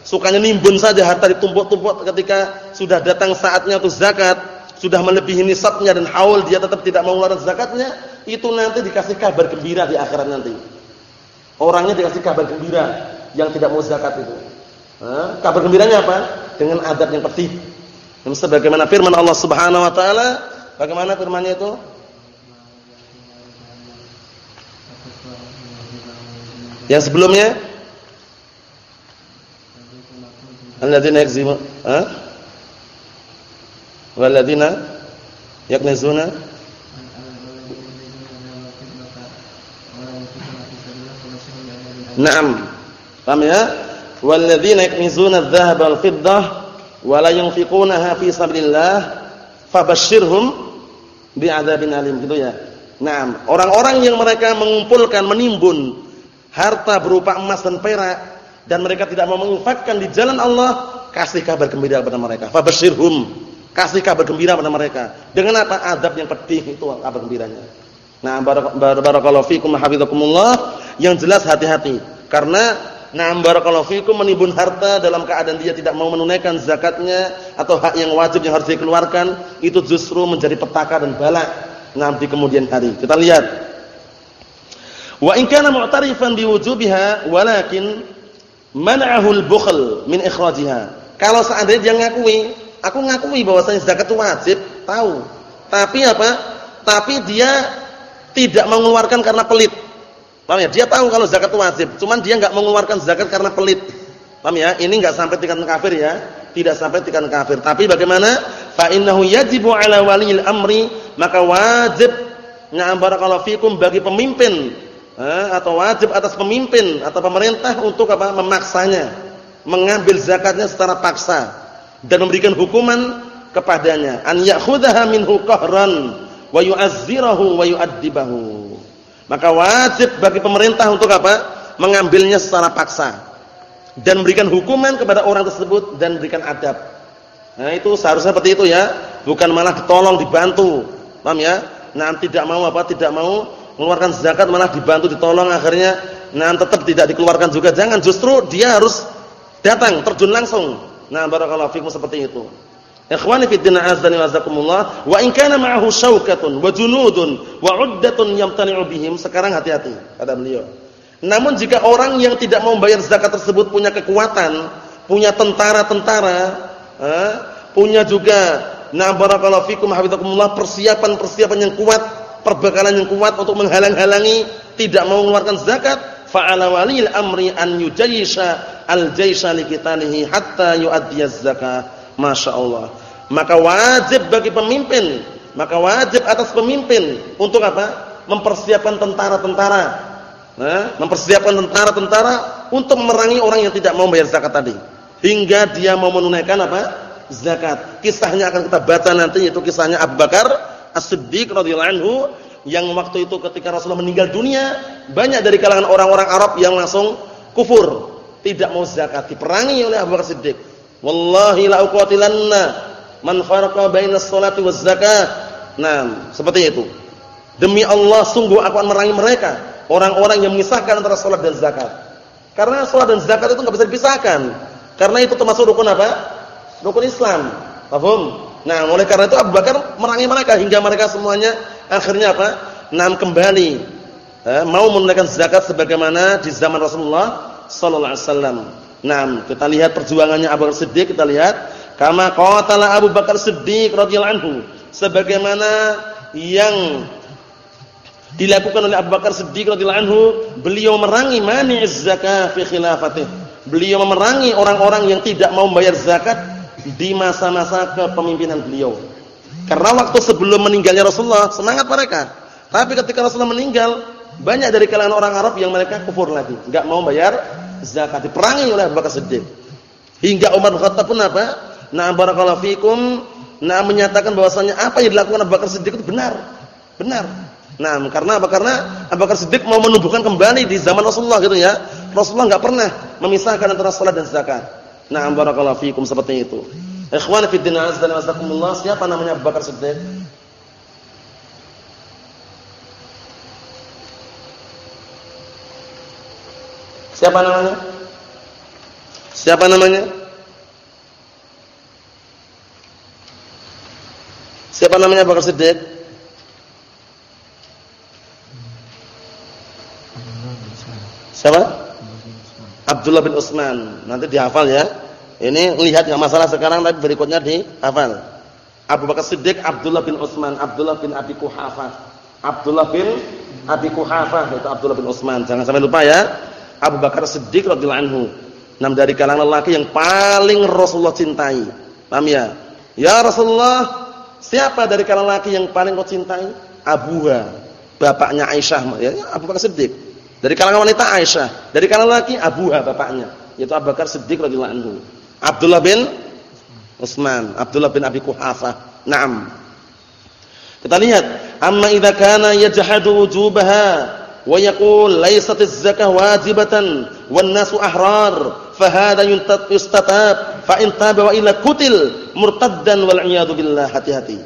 sukanya nimbun saja harta ditumpuk-tumpuk ketika sudah datang saatnya untuk zakat, sudah melebihi nisabnya dan haul dia tetap tidak mau mengeluarkan zakatnya, itu nanti dikasih kabar gembira di akhirat nanti. Orangnya dikasih kabar gembira yang tidak mau zakat itu. Kabar gembiranya apa? Dengan adab yang pedih. Sebagaimana firman Allah Subhanahu wa taala, bagaimana firman-Nya itu? Yang sebelumnya Alladzina yakzimu ha? Walladzina yaknizuna Naam. Paham ya? walladzina yaknizuna adh-dhahaba wal fiddah wa la yunfiqunaha fi sabilillah fabashshirhum bi'adzabin alim gitu ya. Naam, orang-orang yang mereka mengumpulkan menimbun harta berupa emas dan perak dan mereka tidak mau menginfakkan di jalan Allah, kasih kabar gembira kepada mereka. Fabashshirhum, kasih kabar gembira kepada mereka. Dengan apa? Adab yang pedih itu kabar gembiranya. Nah, barakallahu fikum hafizakumullah, yang jelas hati-hati karena Na'am barakallahu fikum menimbun harta dalam keadaan dia tidak mau menunaikan zakatnya atau hak yang wajib yang harus dikeluarkan itu justru menjadi petaka dan bala di kemudian hari. Kita lihat. Wa in kana mu'tarifan biwujubiha walakin man'ahu al-bukhl min ikhrajiha. Kalau seandainya dia ngakui, aku ngakui bahwasanya zakat itu wajib, tahu. Tapi apa? Tapi dia tidak mengeluarkan karena pelit. Paham ya? Dia tahu kalau zakat itu wajib, cuman dia enggak mengeluarkan zakat karena pelit. Paham ya? Ini enggak sampai tingkat kafir ya. Tidak sampai tingkat kafir. Tapi bagaimana? Fa innahu yajibu 'ala waliyil amri, maka wajib na'am barakallahu fikum bagi pemimpin atau wajib atas pemimpin atau pemerintah untuk apa? memaksanya, mengambil zakatnya secara paksa dan memberikan hukuman kepadanya an ya'khudhaha minhu qahran wa yu'azzirahu wa yu'addibahu maka wajib bagi pemerintah untuk apa? Mengambilnya secara paksa. dan berikan hukuman kepada orang tersebut dan berikan adab. Nah, itu seharusnya seperti itu ya, bukan malah ditolong, dibantu. Paham ya? Nah, tidak mau apa? Tidak mau mengeluarkan zakat malah dibantu, ditolong akhirnya nah tetap tidak dikeluarkan juga. Jangan justru dia harus datang, terjun langsung. Nah, barakallahu fikum seperti itu. Ikhwani fi din azani wa zakumullah wa in kana ma'ahu syaukatun wa junudun wa 'uddatun yamtani'u bihim. Sekarang hati-hati kata beliau. Namun jika orang yang tidak mau bayar zakat tersebut punya kekuatan, punya tentara-tentara, eh, punya juga na barakallahu fikum hafizakumullah persiapan-persiapan yang kuat, perbekalan yang kuat untuk menghalang-halangi tidak mau mengeluarkan zakat, fa'ala walil amri an yujayisha al-jaisha liqitalihi hatta yu'addiyaz zakah. Masyaallah. Maka wajib bagi pemimpin, maka wajib atas pemimpin untuk apa? Mempersiapkan tentara-tentara Nah, mempersiapkan tentara-tentara untuk memerangi orang yang tidak mau bayar zakat tadi. Hingga dia mau menunaikan apa? Zakat. Kisahnya akan kita baca nanti yaitu kisahnya Abu Bakar As-Siddiq radhiyallahu anhu yang waktu itu ketika Rasulullah meninggal dunia, banyak dari kalangan orang-orang Arab yang langsung kufur, tidak mau zakat, diperangi oleh Abu Bakar Siddiq. Wallahi la uqatilanna man farqa bainas salati waz zakat. Nah, seperti itu. Demi Allah sungguh aku akan merangi mereka orang-orang yang memisahkan antara sholat dan zakat. Karena sholat dan zakat itu nggak bisa dipisahkan. Karena itu termasuk rukun apa? Rukun Islam. Paham? Nah, oleh karena itu Abu Bakar merangi mereka hingga mereka semuanya akhirnya apa? Nam kembali eh, mau menunaikan zakat sebagaimana di zaman Rasulullah sallallahu alaihi wasallam. Nah, kita lihat perjuangannya Abu Bakar Siddiq, kita lihat kama qatala Abu Bakar Siddiq radhiyallahu anhu sebagaimana yang dilakukan oleh Abu Bakar Siddiq radhiyallahu anhu, beliau memerangi mani'iz zakah fi khilafatih. Beliau memerangi orang-orang yang tidak mau membayar zakat di masa-masa kepemimpinan beliau. Karena waktu sebelum meninggalnya Rasulullah semangat mereka. Tapi ketika Rasulullah meninggal, banyak dari kalangan orang Arab yang mereka kufur lagi, enggak mau bayar zakat. Diperangi oleh Abu Bakar Siddiq. Hingga Umar bin Khattab pun apa? Nah barakallahu fikum, nah menyatakan bahwasanya apa yang dilakukan Abu Bakar Siddiq itu benar. Benar. Nah, karena apa? Karena Abu Bakar Siddiq mau menumbuhkan kembali di zaman Rasulullah gitu ya. Rasulullah enggak pernah memisahkan antara salat dan zakat. Nah, barakallahu fikum seperti itu. Ikhwan fi din azza wa jazakumullah, siapa namanya Abu Bakar Siddiq? Siapa namanya? Siapa namanya? Siapa namanya Abu Bakar Siddiq? Siapa? Abdullah bin Utsman. Nanti dihafal ya. Ini lihat enggak masalah sekarang tapi berikutnya dihafal. Abu Bakar Siddiq, Abdullah bin Utsman, Abdullah bin Abi Quhafah. Abdullah bin Abi Quhafah itu Abdullah bin Utsman. Jangan sampai lupa ya. Abu Bakar Siddiq radhiyallahu anhu. Nam dari kalangan lelaki yang paling Rasulullah cintai. Paham ya? Ya Rasulullah, siapa dari kalangan lelaki yang paling kau cintai? Abuha, bapaknya Aisyah, ya Abu Bakar Siddiq. Dari kalangan wanita Aisyah, dari kalangan laki Abuha bapaknya, yaitu Abu Bakar Siddiq radhiyallahu anhu. Abdullah bin Utsman, Abdullah bin Abi Quhafah. Naam. Kita lihat, amma idza kana yajhadu wujubaha wa yaqul laysat az-zakah wajibatan wan nasu ahrar fa hadha yustatab fa in taba wa illa murtaddan wal iyadu billah hati-hati.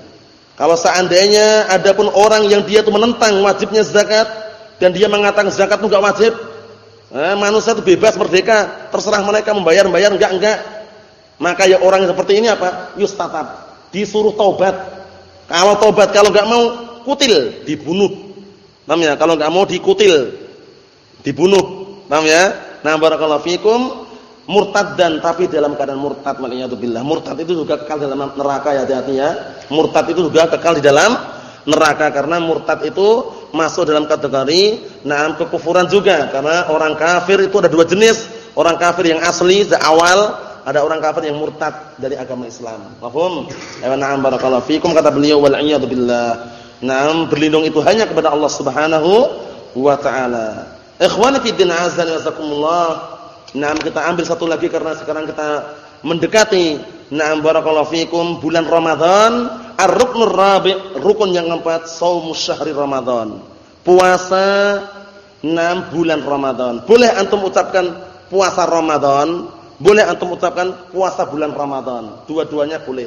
Kalau seandainya adapun orang yang dia itu menentang wajibnya zakat dan dia mengatakan zakat itu enggak wajib. Eh, manusia itu bebas merdeka, terserah mereka membayar membayar enggak enggak. Maka ya orang seperti ini apa? Yustatab, disuruh taubat. Kalau taubat kalau enggak mau kutil, dibunuh. Paham ya? Kalau enggak mau dikutil, dibunuh. Paham ya? Nah, barakallahu fikum murtad dan tapi dalam keadaan murtad makanya itu billah. Murtad itu juga kekal dalam neraka ya hati-hati ya. Murtad itu juga kekal di dalam neraka karena murtad itu masuk dalam kategori naam kekufuran juga karena orang kafir itu ada dua jenis. Orang kafir yang asli awal ada orang kafir yang murtad dari agama Islam. Paham ya na'am barakallahu fikum kata beliau wal iyad billah. Na'am berlindung itu hanya kepada Allah Subhanahu wa taala. Ikhwani fi din azan wasakumullah na'am kita ambil satu lagi karena sekarang kita mendekati na'am barakallahu fikum bulan Ramadan Ar-ruknur rabi' rukun yang keempat shaumus syahri Ramadan. Puasa 6 bulan Ramadan. Boleh antum ucapkan puasa Ramadan, boleh antum ucapkan puasa bulan Ramadan. Dua-duanya boleh.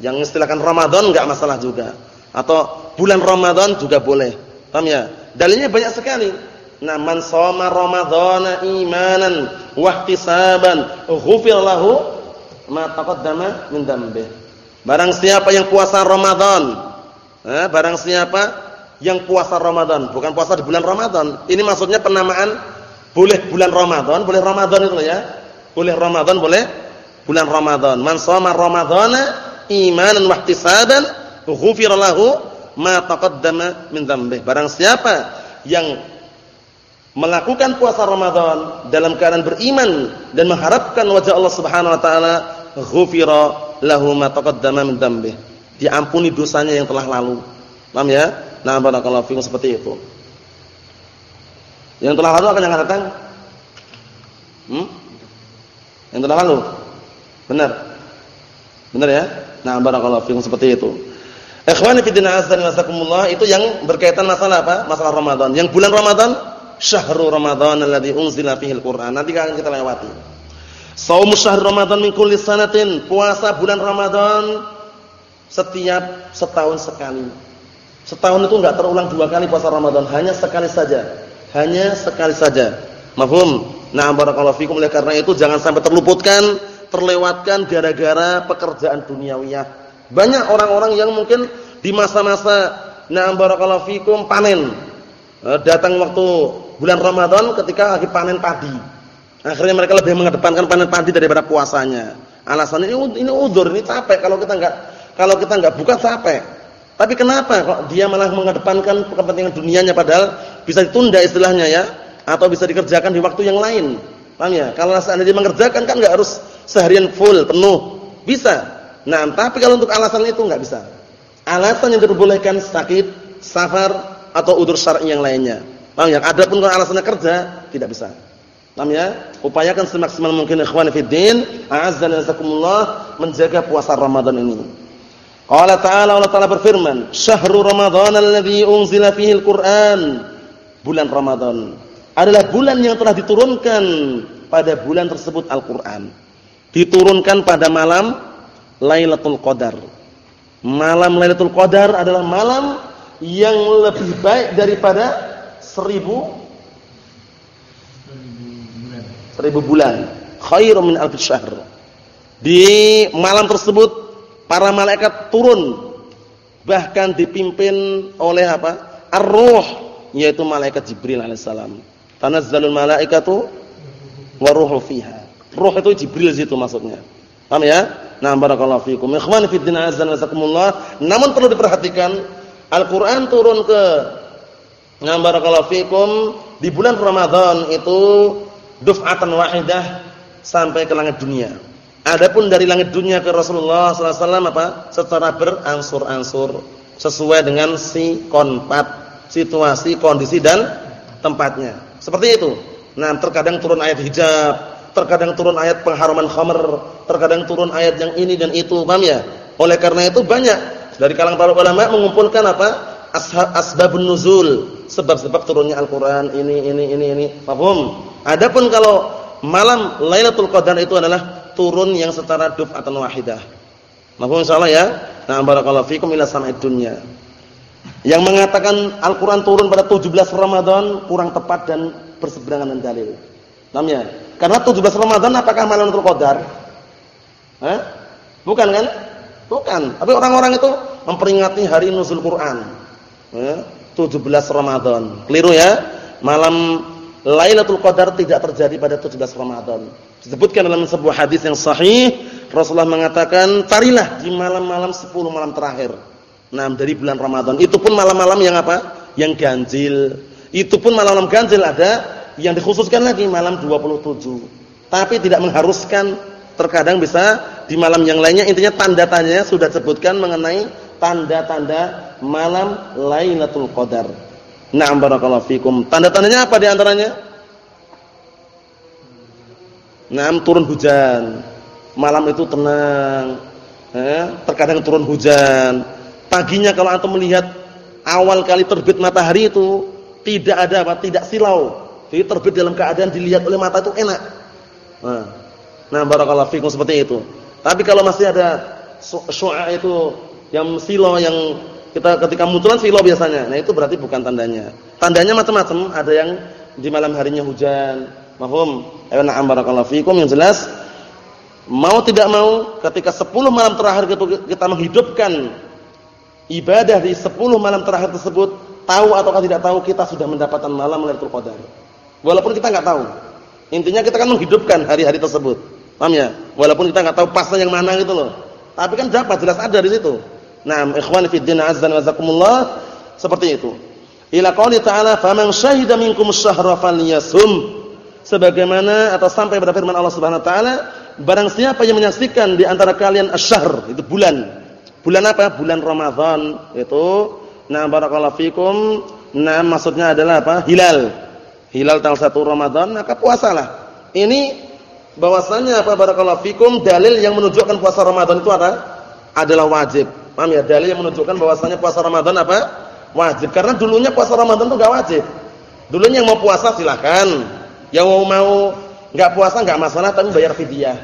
Yang istilahkan Ramadan enggak masalah juga. Atau bulan Ramadan juga boleh. Paham ya? Dalilnya banyak sekali. Nah, man shoma ramadhana imanan wa ihtisaban, ghufir lahu ma taqaddama min. Barang siapa yang puasa Ramadan, eh, barang siapa yang puasa Ramadan, bukan puasa di bulan Ramadan. Ini maksudnya penamaan boleh bulan Ramadan, boleh Ramadan itu ya. Boleh Ramadan, boleh bulan Ramadan. Man shoma ramadhana imanan wa ihtisaban, ghufir lahu ma taqaddama min. Barang siapa yang melakukan puasa Ramadan dalam keadaan beriman dan mengharapkan wajah Allah Subhanahu wa taala, ghufira lahu ma taqaddama min. Diampuni dosanya yang telah lalu. Paham ya? Nah, barakallahu fikum seperti itu. Yang telah lalu akan yang akan datang? Hmm? Yang telah lalu. Benar. Benar ya? Nah, barakallahu fikum seperti itu. Ikhwani fi din azza wa itu yang berkaitan masalah apa? Masalah Ramadan. Yang bulan Ramadan syahrul Ramadan alladzi unzila fihi al-Qur'an. Nanti akan kita lewati. Shaum syahr Ramadan min kulli sanatin, puasa bulan Ramadan setiap setahun sekali. Setahun itu enggak terulang dua kali puasa Ramadan, hanya sekali saja. Hanya sekali saja. Mafhum? Nah, barakallahu fikum oleh karena itu jangan sampai terluputkan, terlewatkan gara-gara pekerjaan duniawiyah. Banyak orang-orang yang mungkin di masa-masa nah barakallahu fikum panen. Eh, datang waktu bulan Ramadan ketika lagi panen padi. Akhirnya mereka lebih mengedepankan panen padi daripada puasanya. Alasannya ini ini udzur, ini capek kalau kita enggak kalau kita enggak buka capek. Tapi kenapa kok dia malah mengedepankan kepentingan dunianya padahal bisa ditunda istilahnya ya atau bisa dikerjakan di waktu yang lain. Paham ya? Kalau dia mengerjakan kan enggak harus seharian full penuh. Bisa. Nah, tapi kalau untuk alasan itu enggak bisa. Alasan yang diperbolehkan sakit, safar atau udur syar'i yang lainnya. Paham ya? Adapun kalau alasannya kerja, tidak bisa. Paham ya? Upayakan semaksimal mungkin ikhwan fi din, a'azzan jazakumullah menjaga puasa Ramadan ini. Qala ta'ala Allah Ta'ala berfirman, "Syahrul Ramadan alladzi unzila fihi al-Qur'an." Bulan Ramadan adalah bulan yang telah diturunkan pada bulan tersebut Al-Qur'an. Diturunkan pada malam Lailatul Qadar. Malam Lailatul Qadar adalah malam yang lebih baik daripada seribu seribu bulan. Khairum min alf syahr. Di malam tersebut para malaikat turun bahkan dipimpin oleh apa? Ar-ruh yaitu malaikat Jibril alaihissalam. Tanazzalul malaikatu waruhu fiha. Ruh itu Jibril situ maksudnya. Paham ya? Nah barakallahu fikum. Ikhwan fi din azza namun perlu diperhatikan Al-Qur'an turun ke Nah barakallahu fikum di bulan Ramadan itu duf'atan wahidah sampai ke langit dunia. Adapun dari langit dunia ke Rasulullah sallallahu alaihi wasallam apa? Secara berangsur-angsur sesuai dengan si konpat, situasi, kondisi dan tempatnya. Seperti itu. Nah, terkadang turun ayat hijab, terkadang turun ayat pengharuman khamr, terkadang turun ayat yang ini dan itu, paham ya? Oleh karena itu banyak dari kalangan para ulama mengumpulkan apa? asbabun nuzul sebab-sebab turunnya Al-Qur'an ini ini ini ini. Paham? Adapun kalau malam Lailatul Qadar itu adalah turun yang setara duf'atan wahidah. Paham insyaallah ya? Nah, barakallahu fikum ila sama'id dunya. Yang mengatakan Al-Qur'an turun pada 17 Ramadan kurang tepat dan berseberangan dengan dalil. Paham ya? Karena 17 Ramadan apakah malam Lailatul Qadar? Hah? Bukan kan? Bukan. Tapi orang-orang itu memperingati hari nuzul Quran. Ya. 17 Ramadan. Keliru ya. Malam Lailatul Qadar tidak terjadi pada 17 Ramadan. Disebutkan dalam sebuah hadis yang sahih, Rasulullah mengatakan, "Carilah di malam-malam 10 malam terakhir." Nah, dari bulan Ramadan. Itu pun malam-malam yang apa? Yang ganjil. Itu pun malam-malam ganjil ada yang dikhususkan lagi malam 27. Tapi tidak mengharuskan terkadang bisa di malam yang lainnya intinya tanda-tandanya sudah disebutkan mengenai tanda-tanda malam Lailatul Qadar. Na'am barakallahu fikum. Tanda-tandanya apa di antaranya? Naam turun hujan. Malam itu tenang. Eh, terkadang turun hujan. Paginya kalau antum melihat awal kali terbit matahari itu tidak ada apa? Tidak silau. Jadi terbit dalam keadaan dilihat oleh mata itu enak. Nah, nah barakallahu fikum seperti itu. Tapi kalau masih ada syu'a itu yang silo yang kita ketika munculan silo biasanya. Nah, itu berarti bukan tandanya. Tandanya macam-macam, ada yang di malam harinya hujan. Mahum? Ayo na'am barakallahu fikum yang jelas mau tidak mau ketika 10 malam terakhir kita menghidupkan ibadah di 10 malam terakhir tersebut, tahu ataukah tidak tahu kita sudah mendapatkan malam Lailatul Qadar. Walaupun kita enggak tahu. Intinya kita kan menghidupkan hari-hari tersebut. Paham ya? Walaupun kita enggak tahu pasnya yang mana gitu loh. Tapi kan dapat jelas ada di situ. Nah, ikhwan fi din azza wa jazakumullah seperti itu. Ila qouli ta'ala faman syahida minkum syahra falyasum. Sebagaimana atau sampai pada firman Allah Subhanahu wa taala, barang siapa yang menyaksikan di antara kalian asy-syahr, itu bulan. Bulan apa? Bulan Ramadan. Itu nah barakallahu fikum. Nah, maksudnya adalah apa? Hilal. Hilal tanggal 1 Ramadan, maka puasalah. Ini bahwasanya apa barakallahu fikum dalil yang menunjukkan puasa Ramadan itu apa? Adalah wajib. Paham ya? Dalil yang menunjukkan bahwasanya puasa Ramadan apa? Wajib. Karena dulunya puasa Ramadan itu enggak wajib. Dulunya yang mau puasa silakan. Yang mau mau enggak puasa enggak masalah tapi bayar fidyah.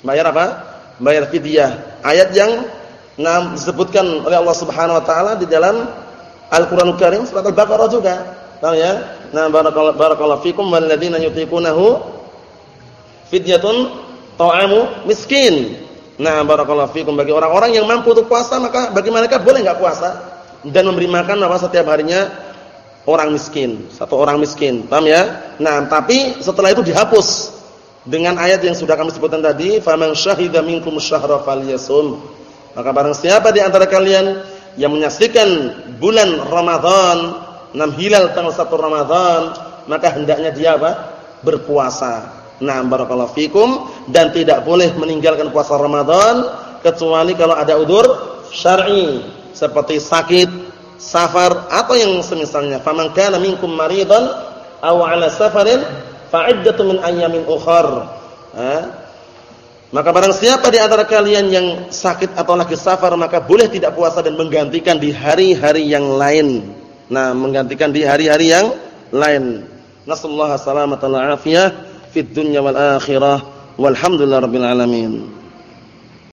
Bayar apa? Bayar fidyah. Ayat yang nah, disebutkan oleh Allah Subhanahu wa taala di dalam Al-Qur'anul Karim surat Al-Baqarah juga. Tahu ya? Nah, barakallahu barakallahu fikum ladzina yutiqunahu fidyatun ta'amu miskin. Nah, barakallahu fikum bagi orang-orang yang mampu untuk puasa maka bagi mereka boleh enggak puasa dan memberi makan apa setiap harinya orang miskin, satu orang miskin. Paham ya? Nah, tapi setelah itu dihapus dengan ayat yang sudah kami sebutkan tadi, faman syahida minkum syahra falyasum. Maka barang siapa di antara kalian yang menyaksikan bulan Ramadan, enam hilal tanggal 1 Ramadan, maka hendaknya dia apa? berpuasa. Nah, barakallahu fikum dan tidak boleh meninggalkan puasa Ramadan kecuali kalau ada udur syar'i seperti sakit, safar atau yang semisalnya. Faman kana minkum maridan aw 'ala safarin fa'iddatun min ayyamin ukhra. Maka barang siapa di antara kalian yang sakit atau lagi safar maka boleh tidak puasa dan menggantikan di hari-hari yang lain. Nah, menggantikan di hari-hari yang lain. Nasallahu salamatan wa afiyah fid dunya wal akhirah. Walhamdulillahirabbil alamin.